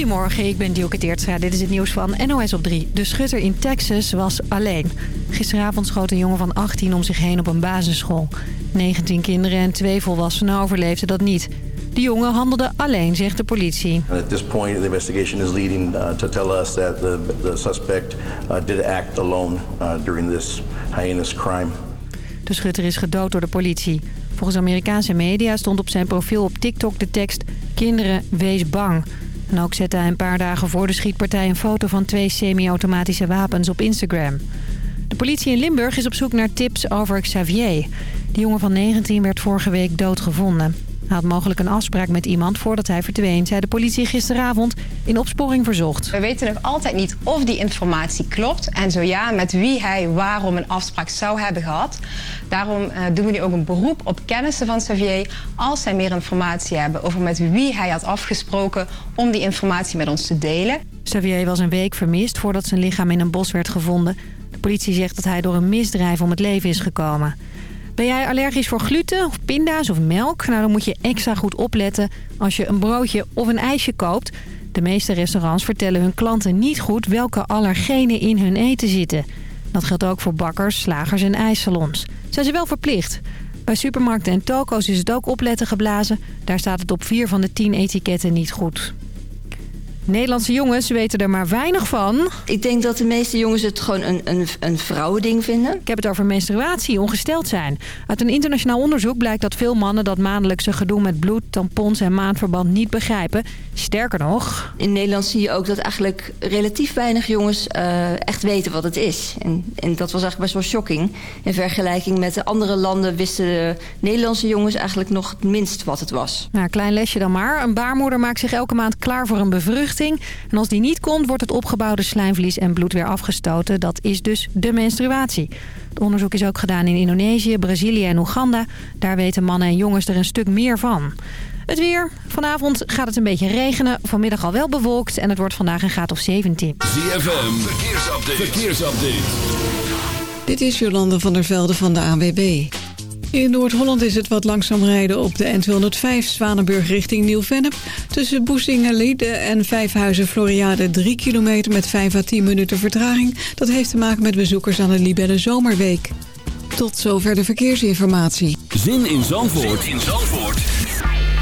Goedemorgen, ik ben Dielke Teertstra. Dit is het nieuws van NOS op 3. De schutter in Texas was alleen. Gisteravond schoot een jongen van 18 om zich heen op een basisschool. 19 kinderen en twee volwassenen overleefden dat niet. De jongen handelde alleen, zegt de politie. At this point, the investigation is leading uh, to tell us that the, the suspect uh, did act alone uh, during this heinous crime. De schutter is gedood door de politie. Volgens Amerikaanse media stond op zijn profiel op TikTok de tekst... Kinderen, wees bang. En ook zette hij een paar dagen voor de schietpartij... een foto van twee semi-automatische wapens op Instagram. De politie in Limburg is op zoek naar tips over Xavier. Die jongen van 19 werd vorige week doodgevonden. Hij had mogelijk een afspraak met iemand voordat hij verdween... zei de politie gisteravond in opsporing verzocht. We weten nog altijd niet of die informatie klopt. En zo ja, met wie hij waarom een afspraak zou hebben gehad. Daarom uh, doen we nu ook een beroep op kennissen van Xavier... als zij meer informatie hebben over met wie hij had afgesproken... om die informatie met ons te delen. Xavier was een week vermist voordat zijn lichaam in een bos werd gevonden. De politie zegt dat hij door een misdrijf om het leven is gekomen. Ben jij allergisch voor gluten of pinda's of melk? Nou, dan moet je extra goed opletten als je een broodje of een ijsje koopt. De meeste restaurants vertellen hun klanten niet goed welke allergenen in hun eten zitten. Dat geldt ook voor bakkers, slagers en ijssalons. Zijn ze wel verplicht? Bij supermarkten en toko's is het ook opletten geblazen. Daar staat het op vier van de tien etiketten niet goed. Nederlandse jongens weten er maar weinig van. Ik denk dat de meeste jongens het gewoon een, een, een vrouwending vinden. Ik heb het over menstruatie, ongesteld zijn. Uit een internationaal onderzoek blijkt dat veel mannen dat maandelijkse gedoe met bloed, tampons en maandverband niet begrijpen. Sterker nog... In Nederland zie je ook dat eigenlijk relatief weinig jongens uh, echt weten wat het is. En, en dat was eigenlijk best wel shocking. In vergelijking met de andere landen wisten de Nederlandse jongens eigenlijk nog het minst wat het was. Nou, klein lesje dan maar. Een baarmoeder maakt zich elke maand klaar voor een bevruchting. En als die niet komt, wordt het opgebouwde slijmvlies en bloed weer afgestoten. Dat is dus de menstruatie. Het onderzoek is ook gedaan in Indonesië, Brazilië en Oeganda. Daar weten mannen en jongens er een stuk meer van. Het weer. Vanavond gaat het een beetje regenen. Vanmiddag al wel bewolkt en het wordt vandaag een graad of 17. ZFM, verkeersupdate. verkeersupdate. Dit is Jolande van der Velde van de ANWB. In Noord-Holland is het wat langzaam rijden op de N205 Zwanenburg richting Nieuw-Vennep. Tussen Boesingen-Lieden en Vijfhuizen Floriade 3 kilometer met 5 à 10 minuten vertraging. Dat heeft te maken met bezoekers aan de Libelle Zomerweek. Tot zover de verkeersinformatie. Zin in Zandvoort, zin in Zandvoort.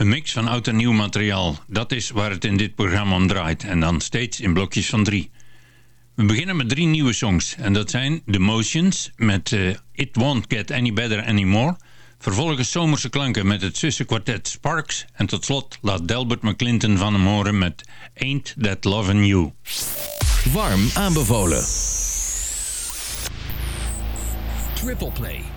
Een mix van oud en nieuw materiaal, dat is waar het in dit programma om draait. En dan steeds in blokjes van drie. We beginnen met drie nieuwe songs. En dat zijn The Motions met uh, It Won't Get Any Better Anymore. Vervolgens zomerse klanken met het Zwitserse kwartet Sparks. En tot slot laat Delbert McClinton van hem horen met Ain't That Lovin' You. Warm aanbevolen. Triple Play.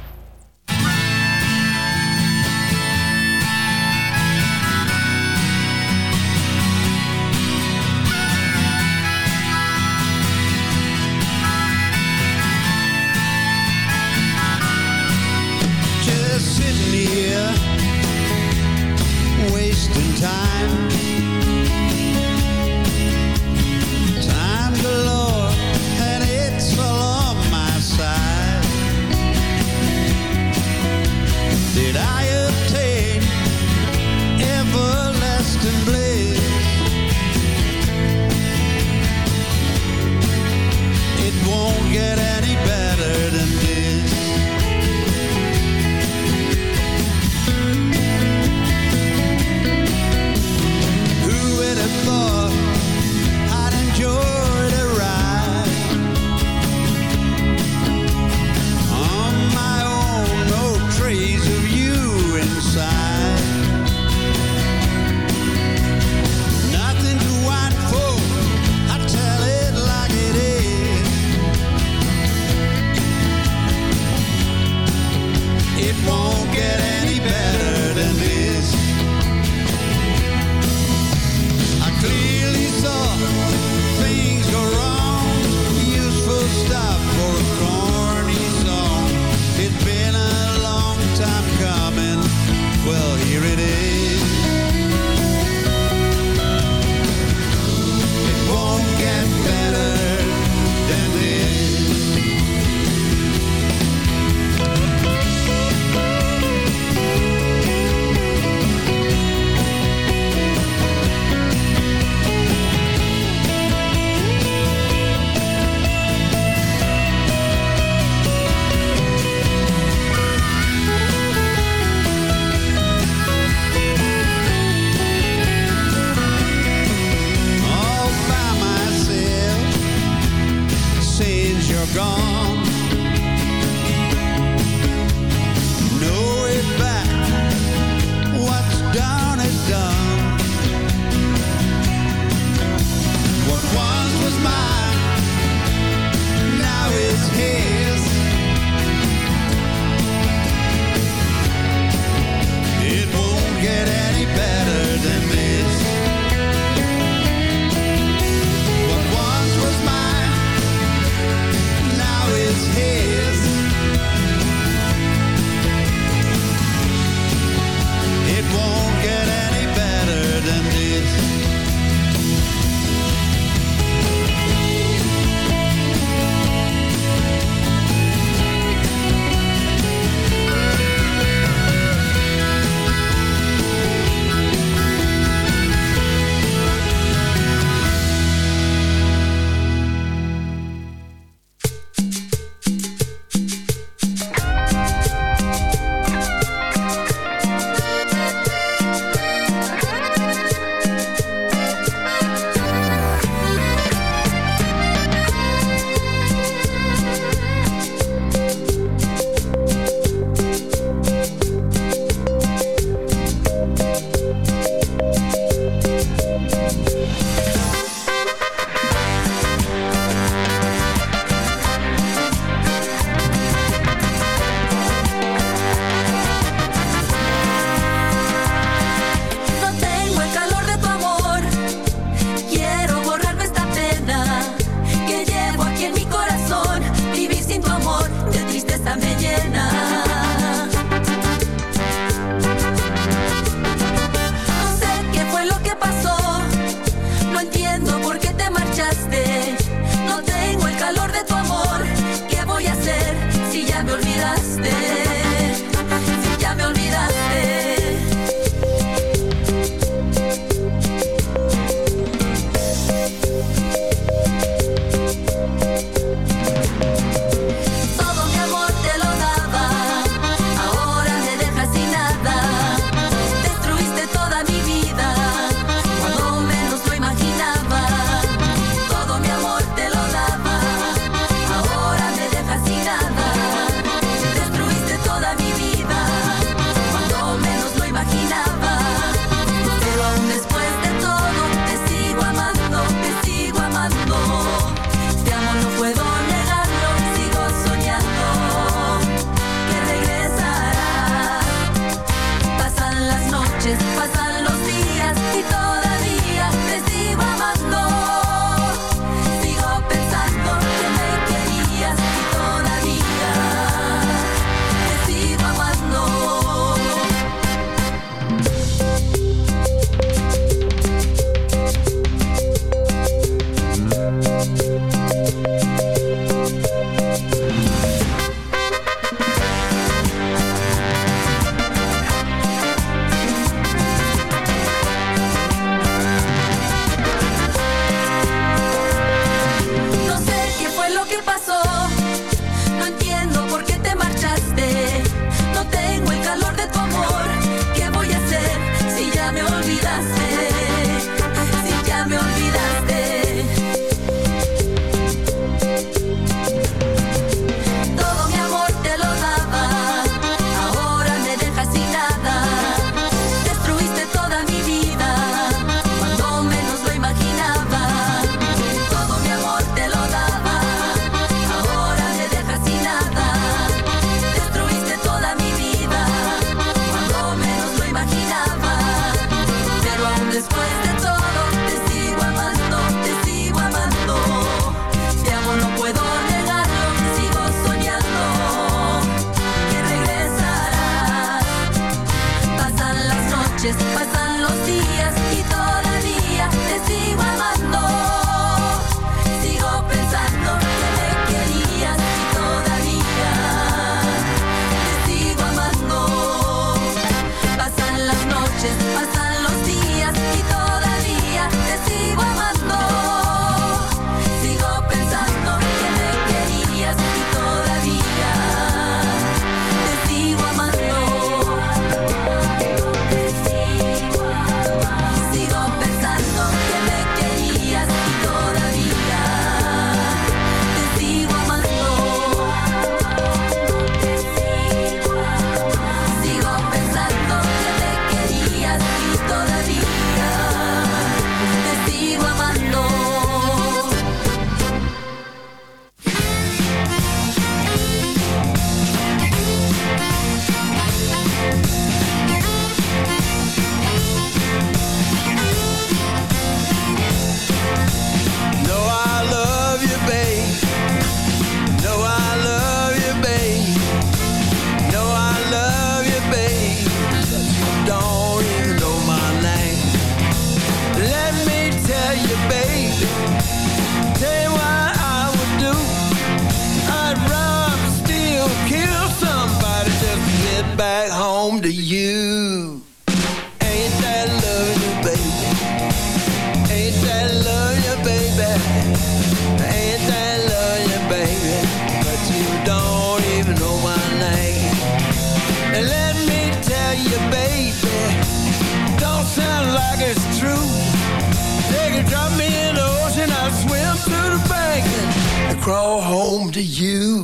Crawl home to you.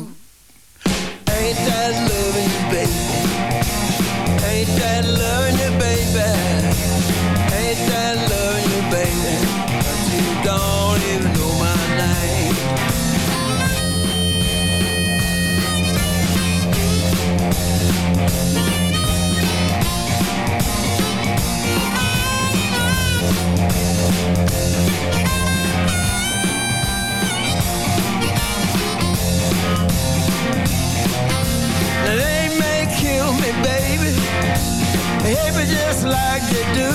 baby, just like they do.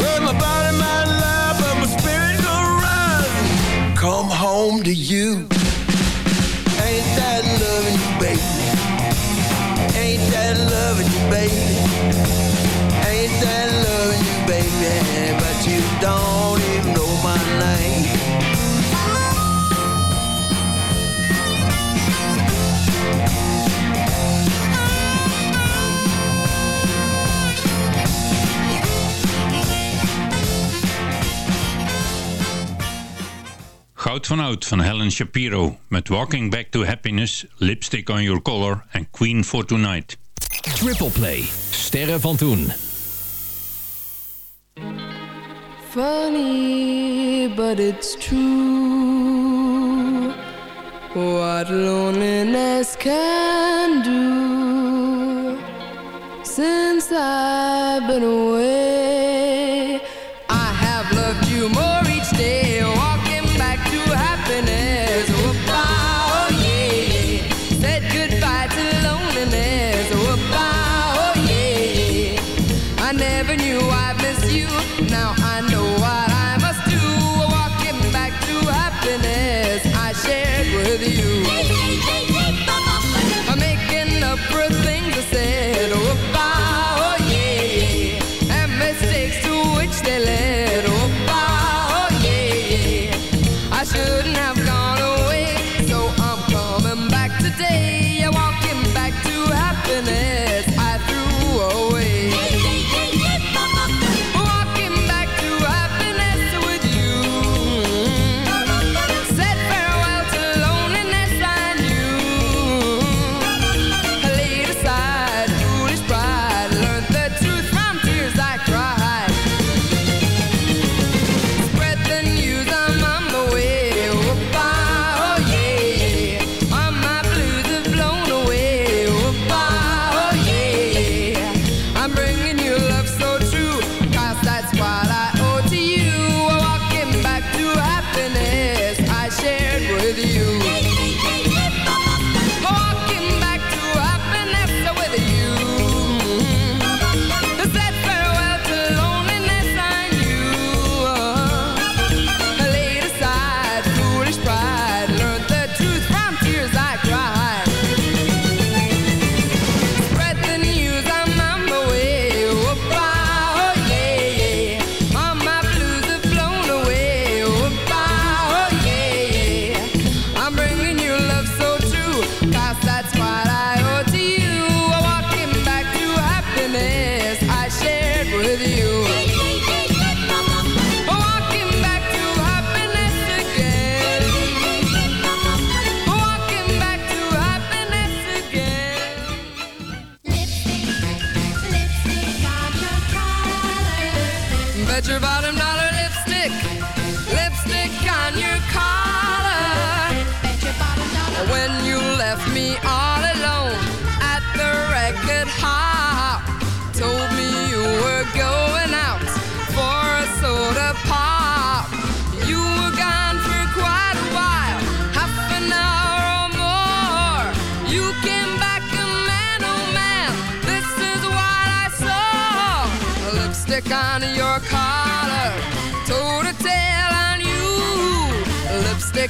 Well, my body might lie, but my spirit gon' run. Come home to you. Ain't that loving you, baby? Ain't that loving you, baby? Ain't that loving you, baby? But you don't even know my name. vanuit Van Out van Helen Shapiro... met Walking Back to Happiness, Lipstick on Your Collar en Queen for Tonight. Triple Play, Sterren van Toen. Funny, but it's true What loneliness can do Since I've been away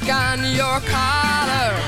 on your collar.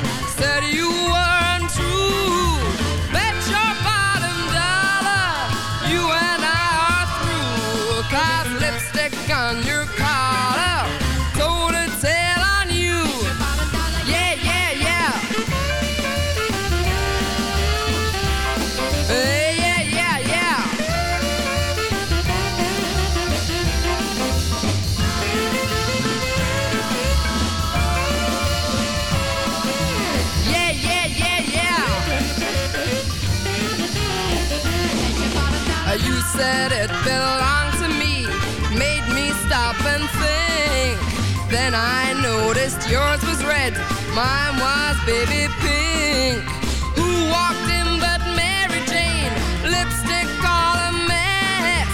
Then I noticed yours was red, mine was baby pink. Who walked in but Mary Jane? Lipstick all a mess.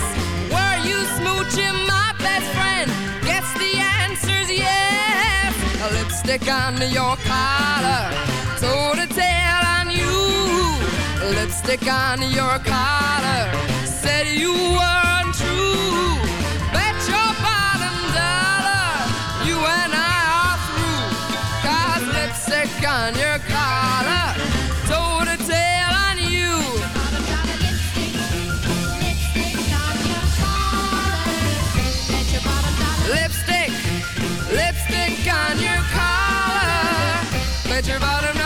Were you smooching my best friend? Guess the answer's yes. A lipstick under your collar, told a tale on you. Lipstick on your collar, said you were untrue. On your collar, told a tale on you. Lipstick, lipstick on your collar. Bet your bottom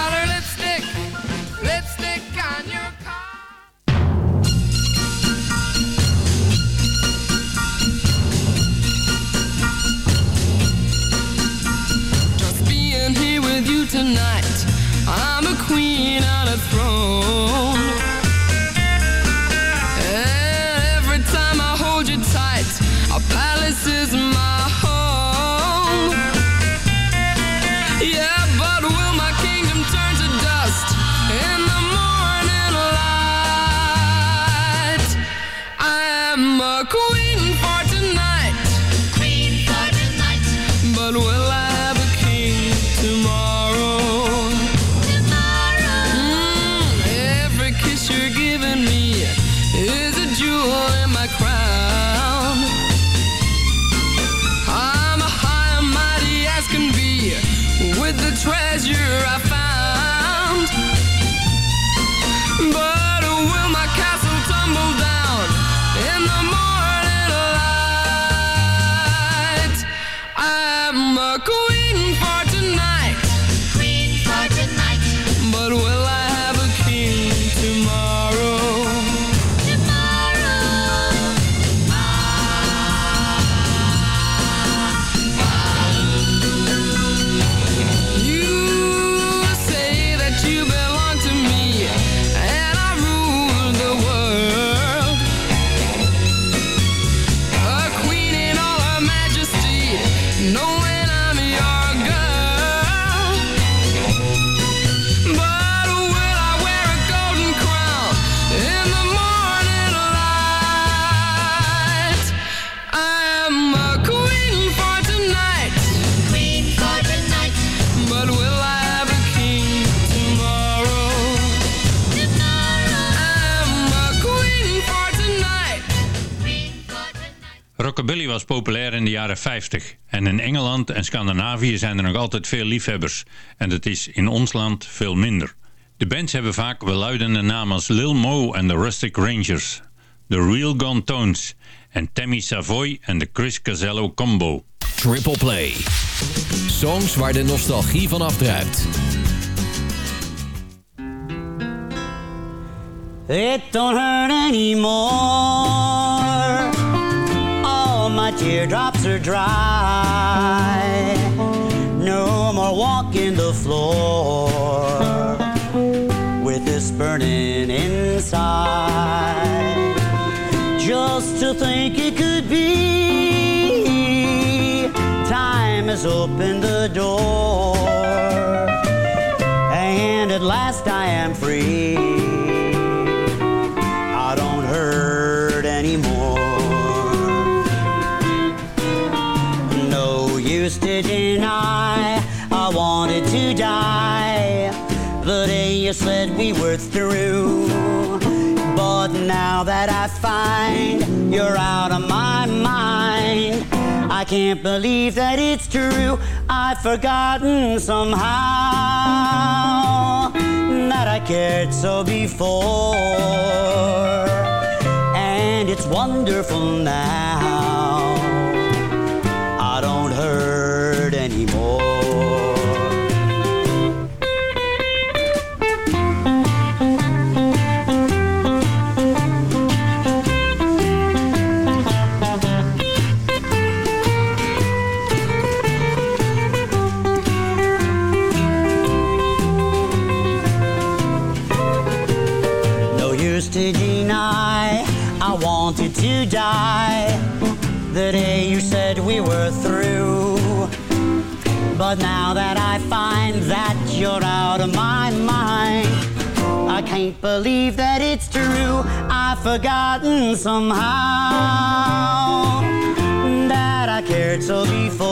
was populair in de jaren 50 en in Engeland en Scandinavië zijn er nog altijd veel liefhebbers en dat is in ons land veel minder. De bands hebben vaak welluidende namen als Lil Mo en de Rustic Rangers, The Real Gone Tones en Tammy Savoy en de Chris Casello Combo. Triple Play. Songs waar de nostalgie van afdruipt. It don't hurt anymore. Teardrops are dry. No more walking the floor with this burning inside. Just to think it could be, time has opened the door, and at last I am free. Deny I wanted to die day you said we were through. But now that I find you're out of my mind, I can't believe that it's true. I've forgotten somehow that I cared so before. And it's wonderful now. But now that I find that you're out of my mind, I can't believe that it's true. I've forgotten somehow that I cared so before.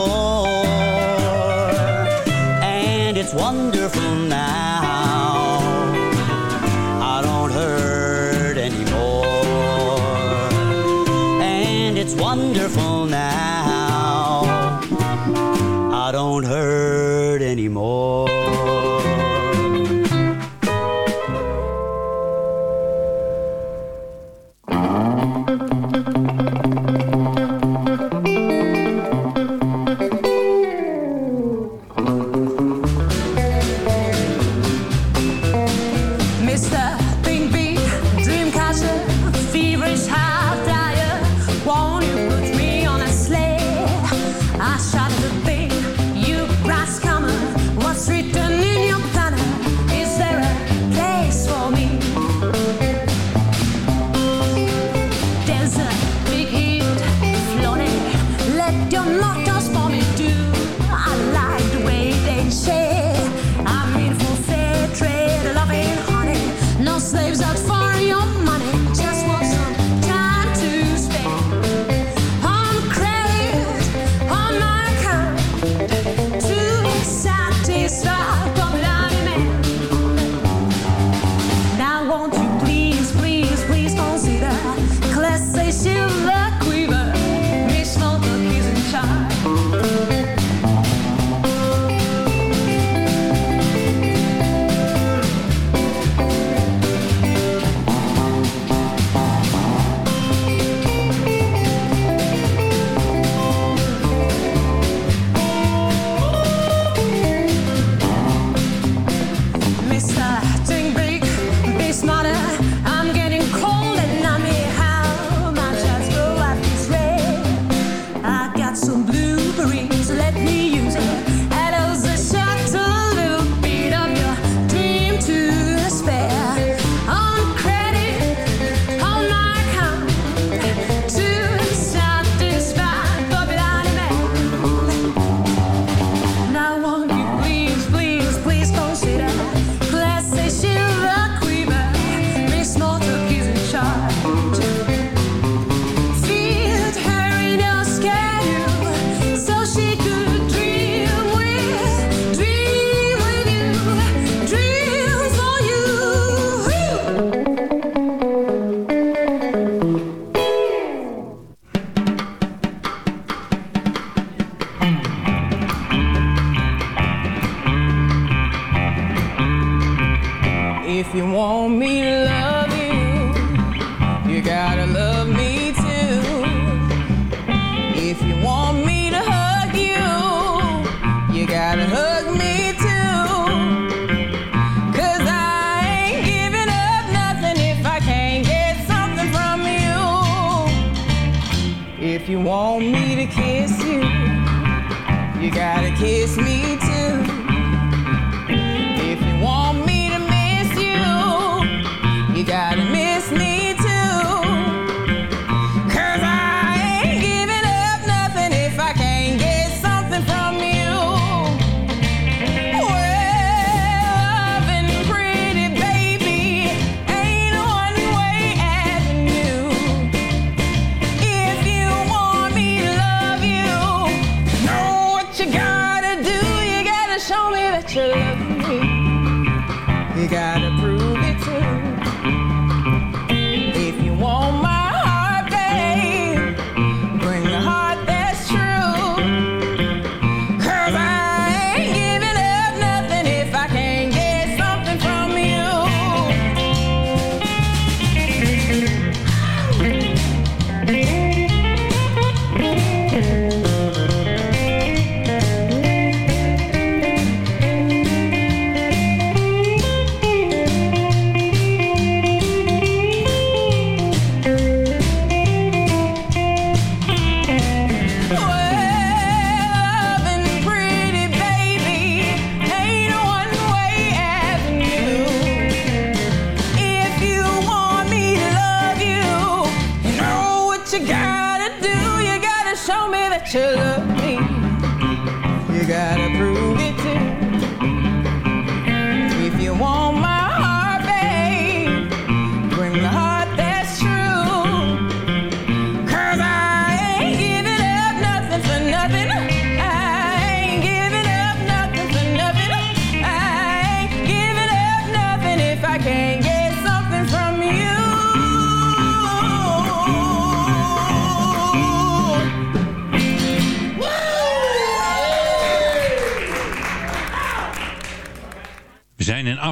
you love me. You gotta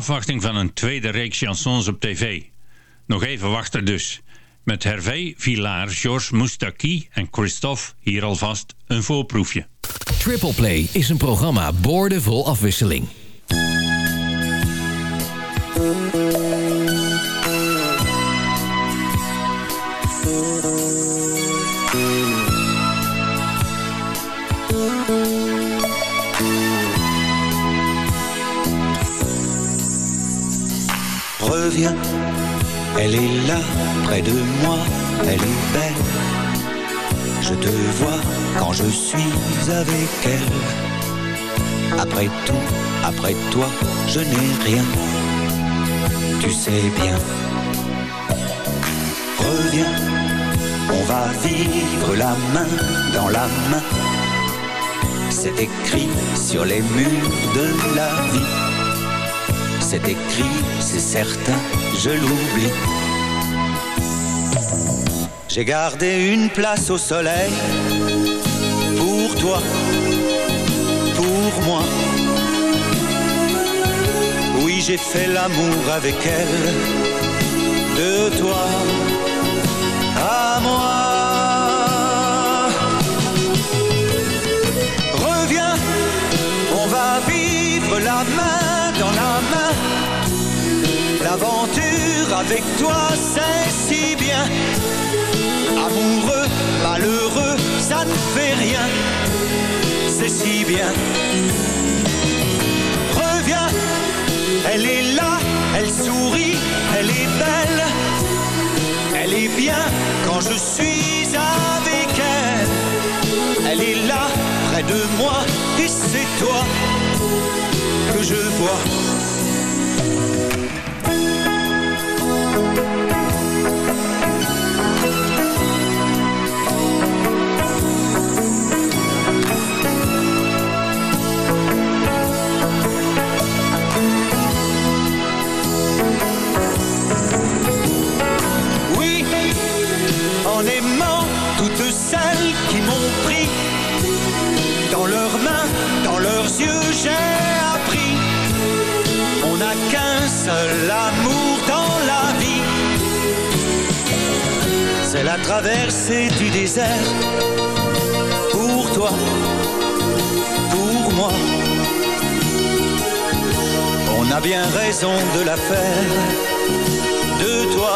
afwachting van een tweede reeks chansons op tv. Nog even wachten dus. Met Hervé, Villard, Georges Moustaki en Christophe hier alvast een voorproefje. Triple Play is een programma boordevol afwisseling. Elle est là, près de moi, elle est belle. Je te vois quand je suis avec elle. Après tout, après toi, je n'ai rien. Tu sais bien. Reviens, on va vivre la main dans la main. C'est écrit sur les murs de la vie. C'est écrit, c'est certain, je l'oublie. J'ai gardé une place au soleil pour toi, pour moi. Oui, j'ai fait l'amour avec elle, de toi à moi. Reviens, on va vivre la main. L'aventure avec toi, c'est si bien. Amoureux, malheureux, ça ne fait rien. C'est si bien. Reviens, elle est là, elle sourit, elle est belle. Elle est bien quand je suis avec elle. Elle est là, près de moi, et c'est toi que je vois. Traversée du désert. Pour toi, pour moi. On a bien raison de la faire. De toi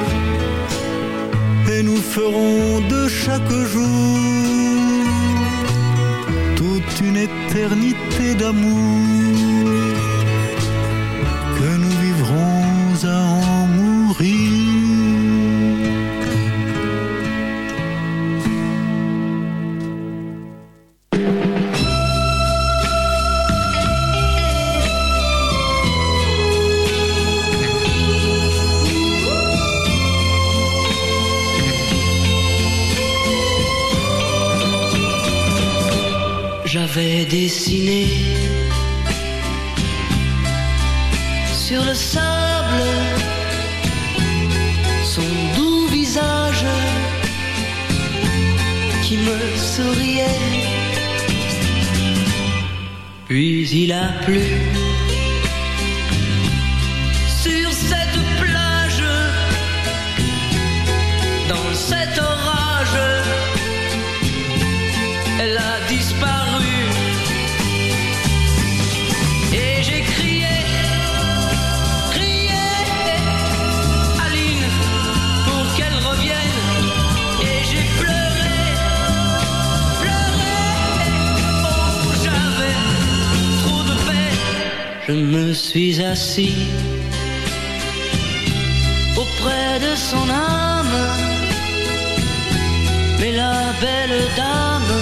Ferons de chaque jour toute une éternité d'amour que nous vivrons à en mourir. Dessiné sur le sable son doux visage qui me souriait. Puis il a plu suis assis auprès de son âme, mais la belle dame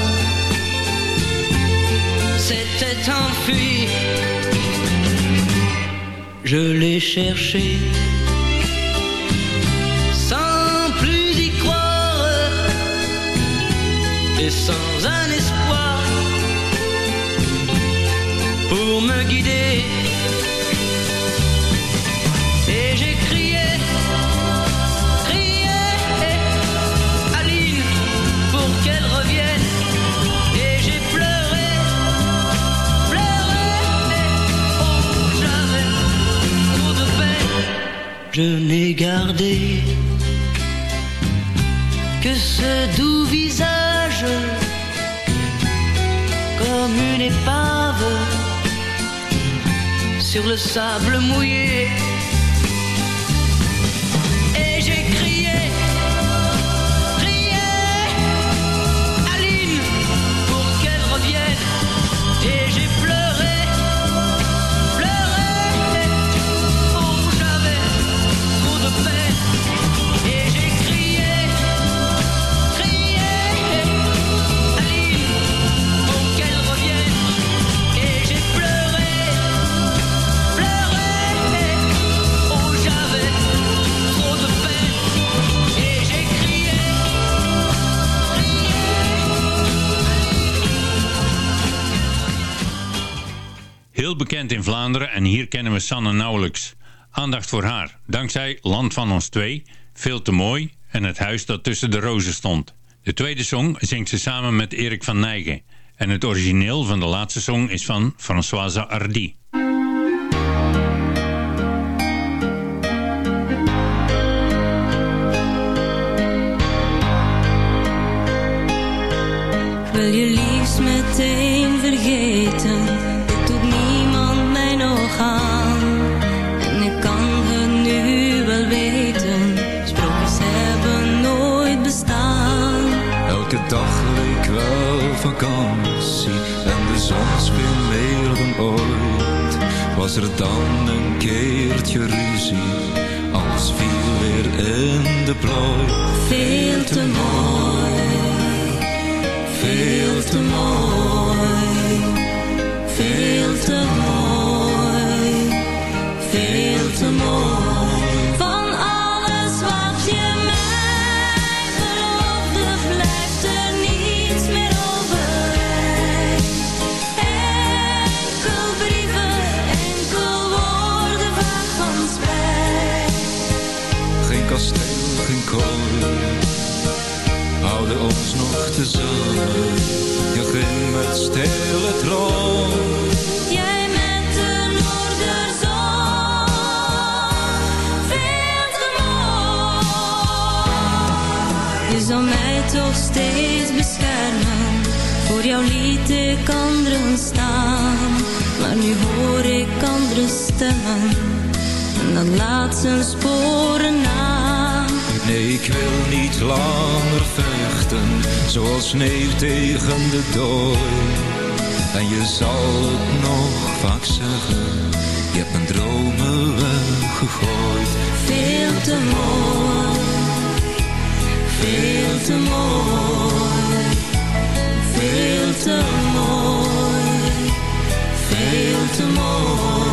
s'était enfuie. Je l'ai cherché sans plus y croire et sans Je n'ai gardé que ce doux visage comme une épave sur le sable mouillé. Bekend in Vlaanderen en hier kennen we Sanne nauwelijks. Aandacht voor haar, dankzij Land van ons twee, Veel te mooi en Het huis dat tussen de rozen stond. De tweede song zingt ze samen met Erik van Nijgen En het origineel van de laatste song is van Françoise Hardy. Wil je liefst meteen vergeten. En de zon scheen meer dan ooit. Was er dan een keertje ruzie, alles viel weer in de plooi. Veel te mooi, veel te mooi, Je ging met stille trouw. Jij met de noorderzon, veel te mooi. Je zal mij toch steeds beschermen, voor jou liet ik anderen staan. Maar nu hoor ik andere stemmen, en dat laat zijn sporen na. Nee, ik wil niet langer zoals sneeuw tegen de dooi. En je zal het nog vaak zeggen, je hebt mijn dromen weggegooid. Veel te mooi, veel te mooi, veel te mooi, veel te mooi.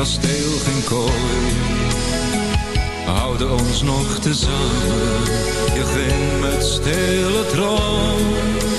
Kasteel, geen kooi, houden ons nog tezamen. Je ging met stille droom.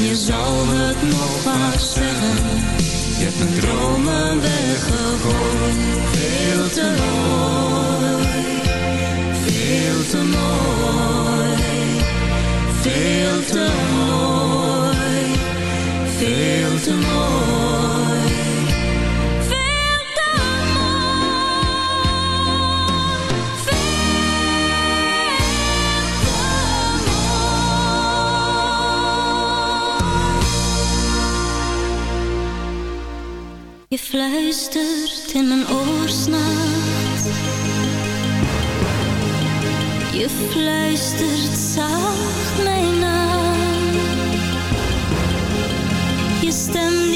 Je zal het nog vaak zeggen, je hebt mijn dromen weggegooid. Veel te mooi, veel te mooi, veel te mooi, veel te mooi. Fluistert in mijn oor s'nachts. Je fluistert zacht mijn naam. Je stem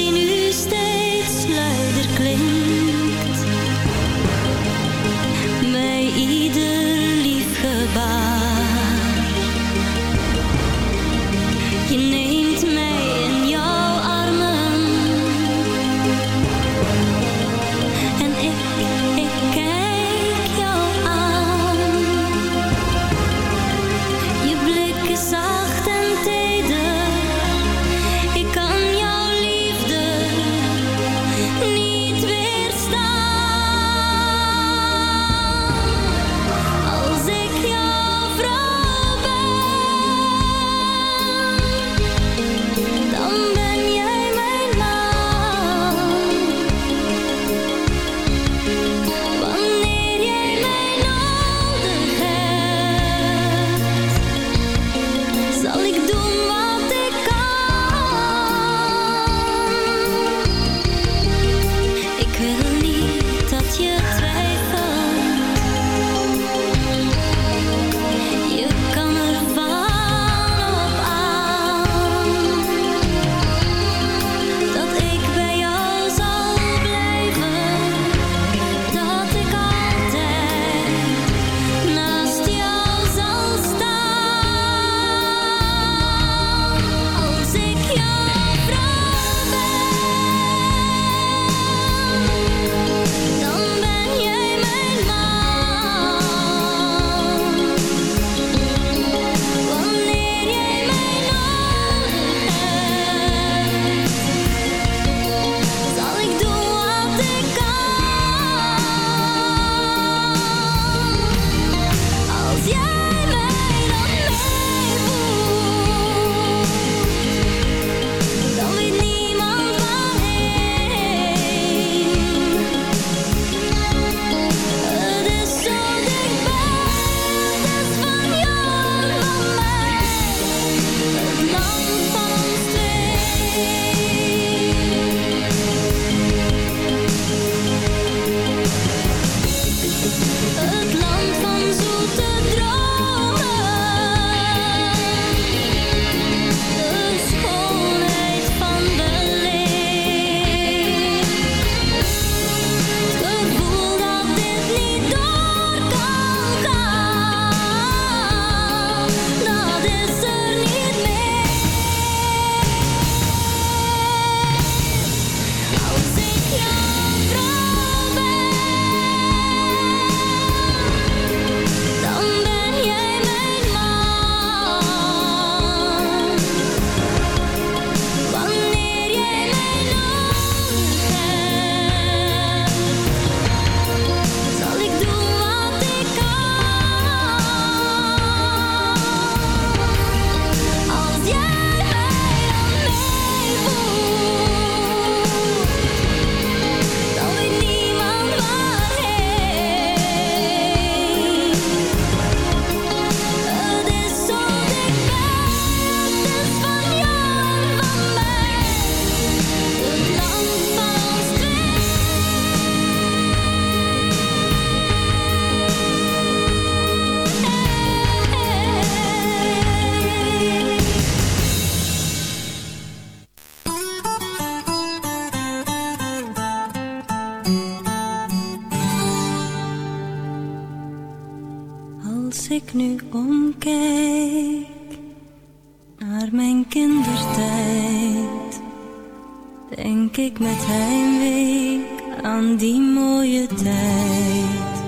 denk ik met heimwee aan die mooie tijd.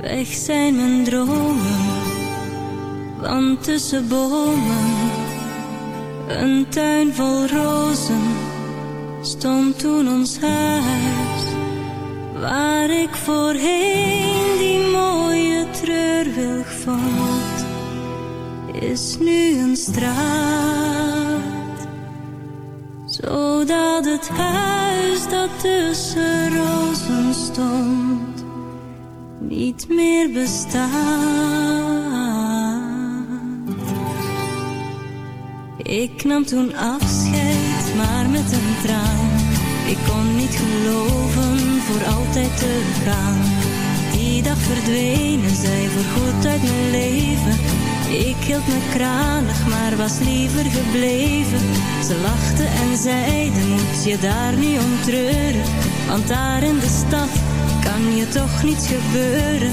Weg zijn mijn dromen, want tussen bomen, een tuin vol rozen, stond toen ons huis. Waar ik voorheen die mooie treurwilg vond, is nu een straat. Zodat het huis dat tussen rozen stond, niet meer bestaat. Ik nam toen afscheid, maar met een traan. Ik kon niet geloven voor altijd te gaan. Die dag verdwenen zij voorgoed uit mijn leven. Ik hield me kranig, maar was liever gebleven. Ze lachten en zeiden, moet je daar niet om treuren? Want daar in de stad kan je toch niets gebeuren.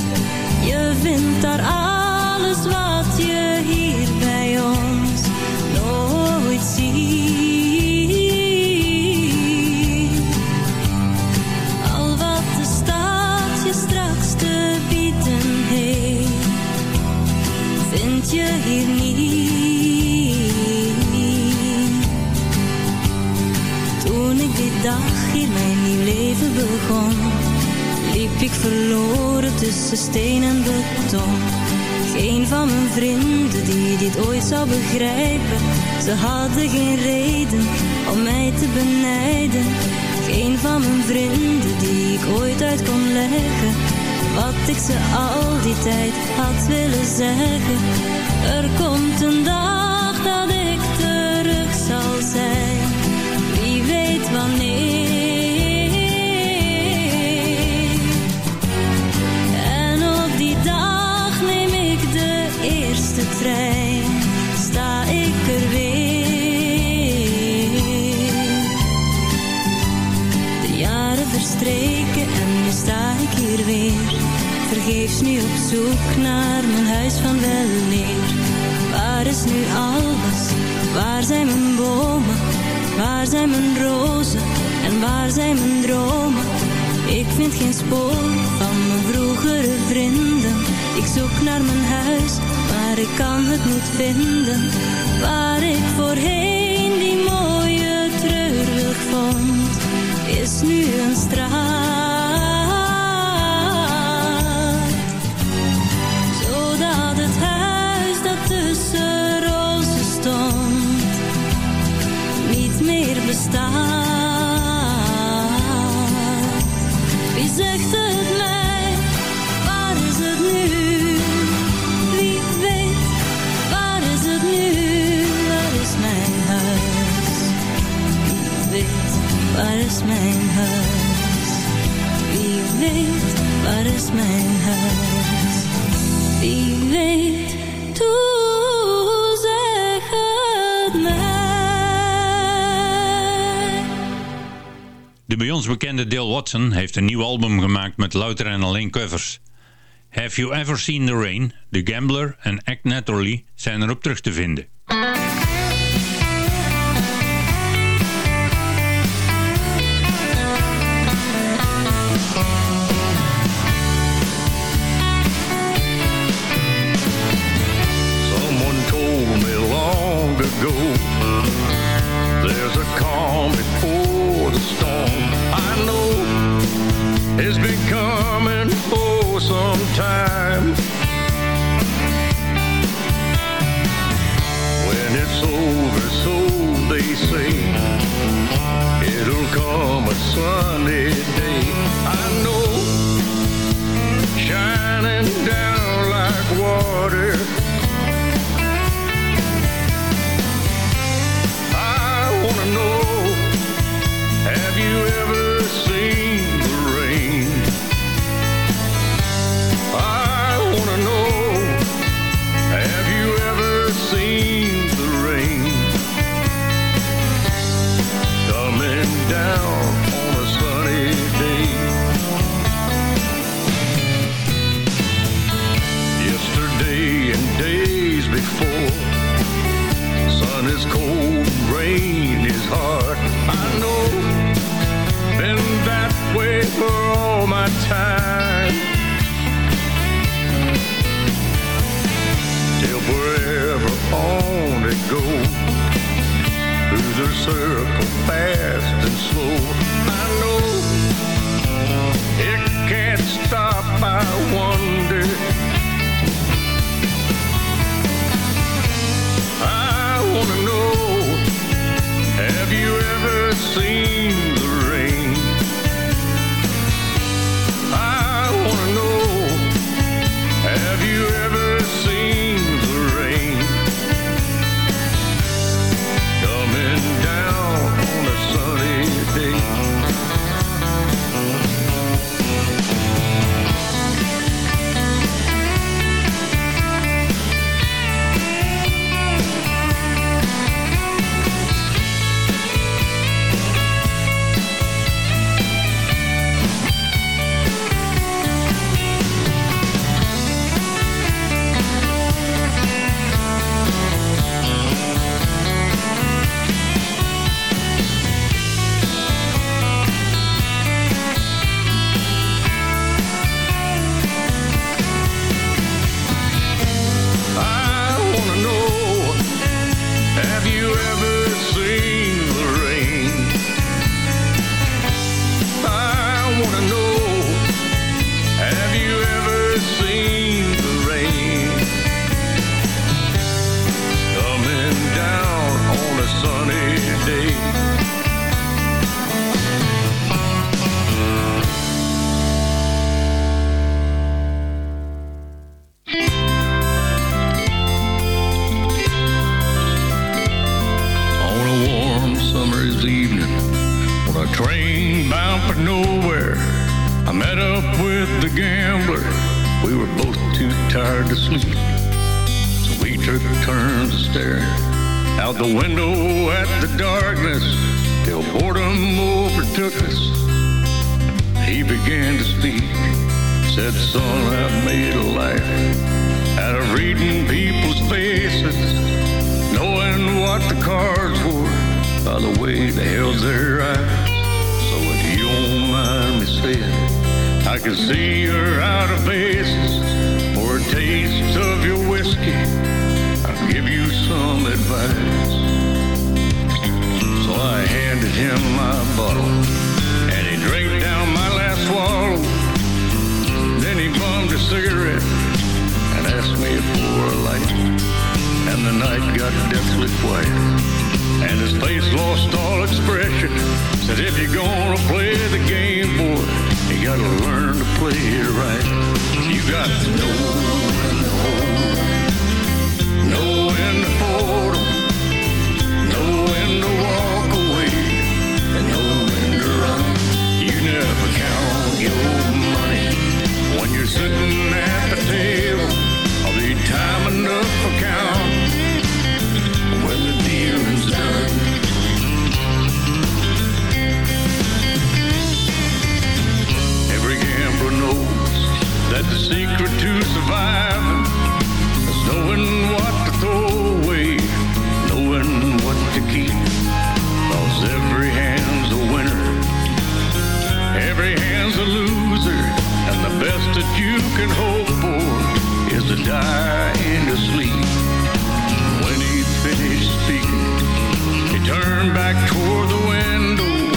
Je vindt daar alles wat je hier bij ons nooit ziet. Je hier niet. Toen ik die dag hier mijn nieuw leven begon, liep ik verloren tussen steen en beton. Geen van mijn vrienden die dit ooit zou begrijpen. Ze hadden geen reden om mij te benijden. Geen van mijn vrienden die ik ooit uit kon leggen. Wat ik ze al die tijd had willen zeggen. Er komt een dag dat ik terug zal zijn. Wie weet wanneer. En op die dag neem ik de eerste trein. Vergeefs nu op zoek naar mijn huis van weleer. Waar is nu alles? Waar zijn mijn bomen? Waar zijn mijn rozen? En waar zijn mijn dromen? Ik vind geen spoor van mijn vroegere vrienden. Ik zoek naar mijn huis, maar ik kan het niet vinden. Waar ik voorheen die mooie treurwilg vond, is nu een straat. Waar is mijn huis? Wie weet, waar is mijn huis? De bij ons bekende Dale Watson heeft een nieuw album gemaakt met louter en alleen covers. Have You Ever Seen the Rain, The Gambler en Act Naturally zijn erop terug te vinden. I can see you're out of bases for a taste of your whiskey. I'll give you some advice. So I handed him my bottle, and he drank down my last swallow. Then he bummed a cigarette and asked me for a light and the night got deathly quiet. And his face lost all expression. Said, if you're gonna play the game, boy, you gotta learn to play it right. You got to know when to hold know when to fold know when to walk away, and know when to run. You never count your money when you're sitting at the table. I'll be time enough for count knows that the secret to surviving is knowing what to throw away, knowing what to keep. Cause every hand's a winner, every hand's a loser, and the best that you can hope for is to die in your sleep. When he finished speaking, he turned back toward the window,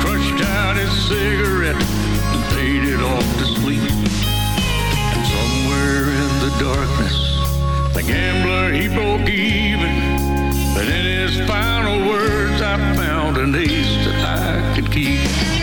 crushed out his cigarette, darkness, the gambler he broke even. But in his final words, I found an ace that I could keep.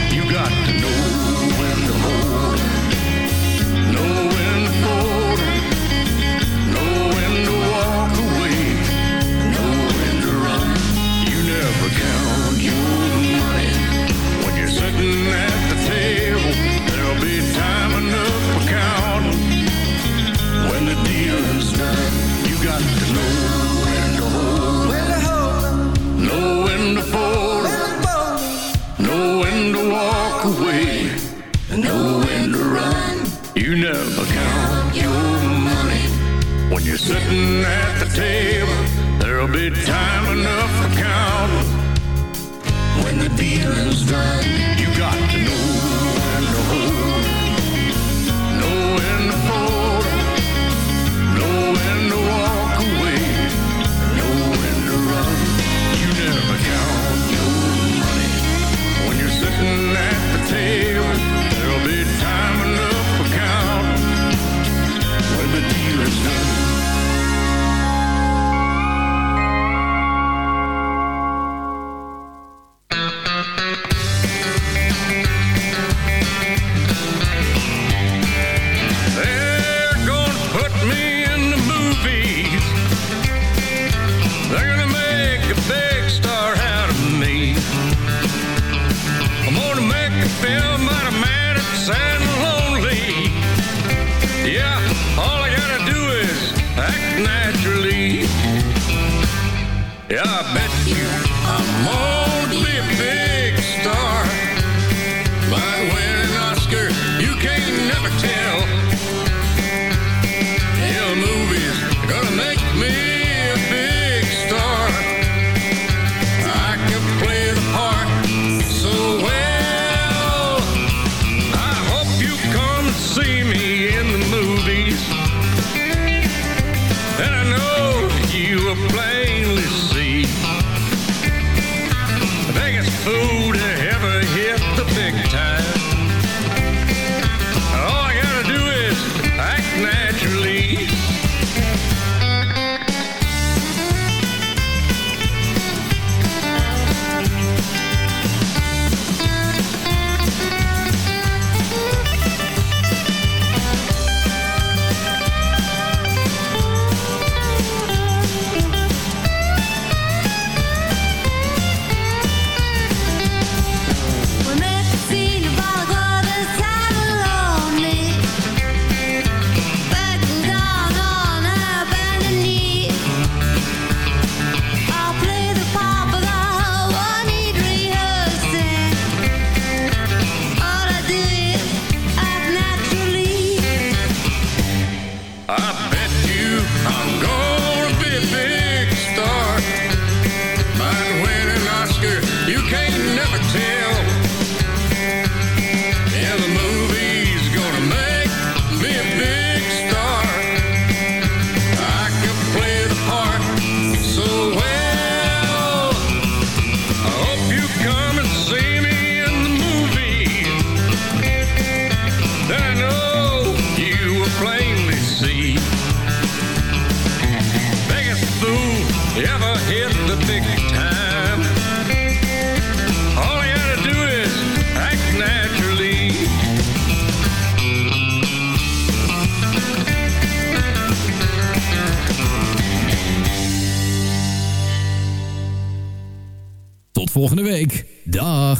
volgende week. Dag!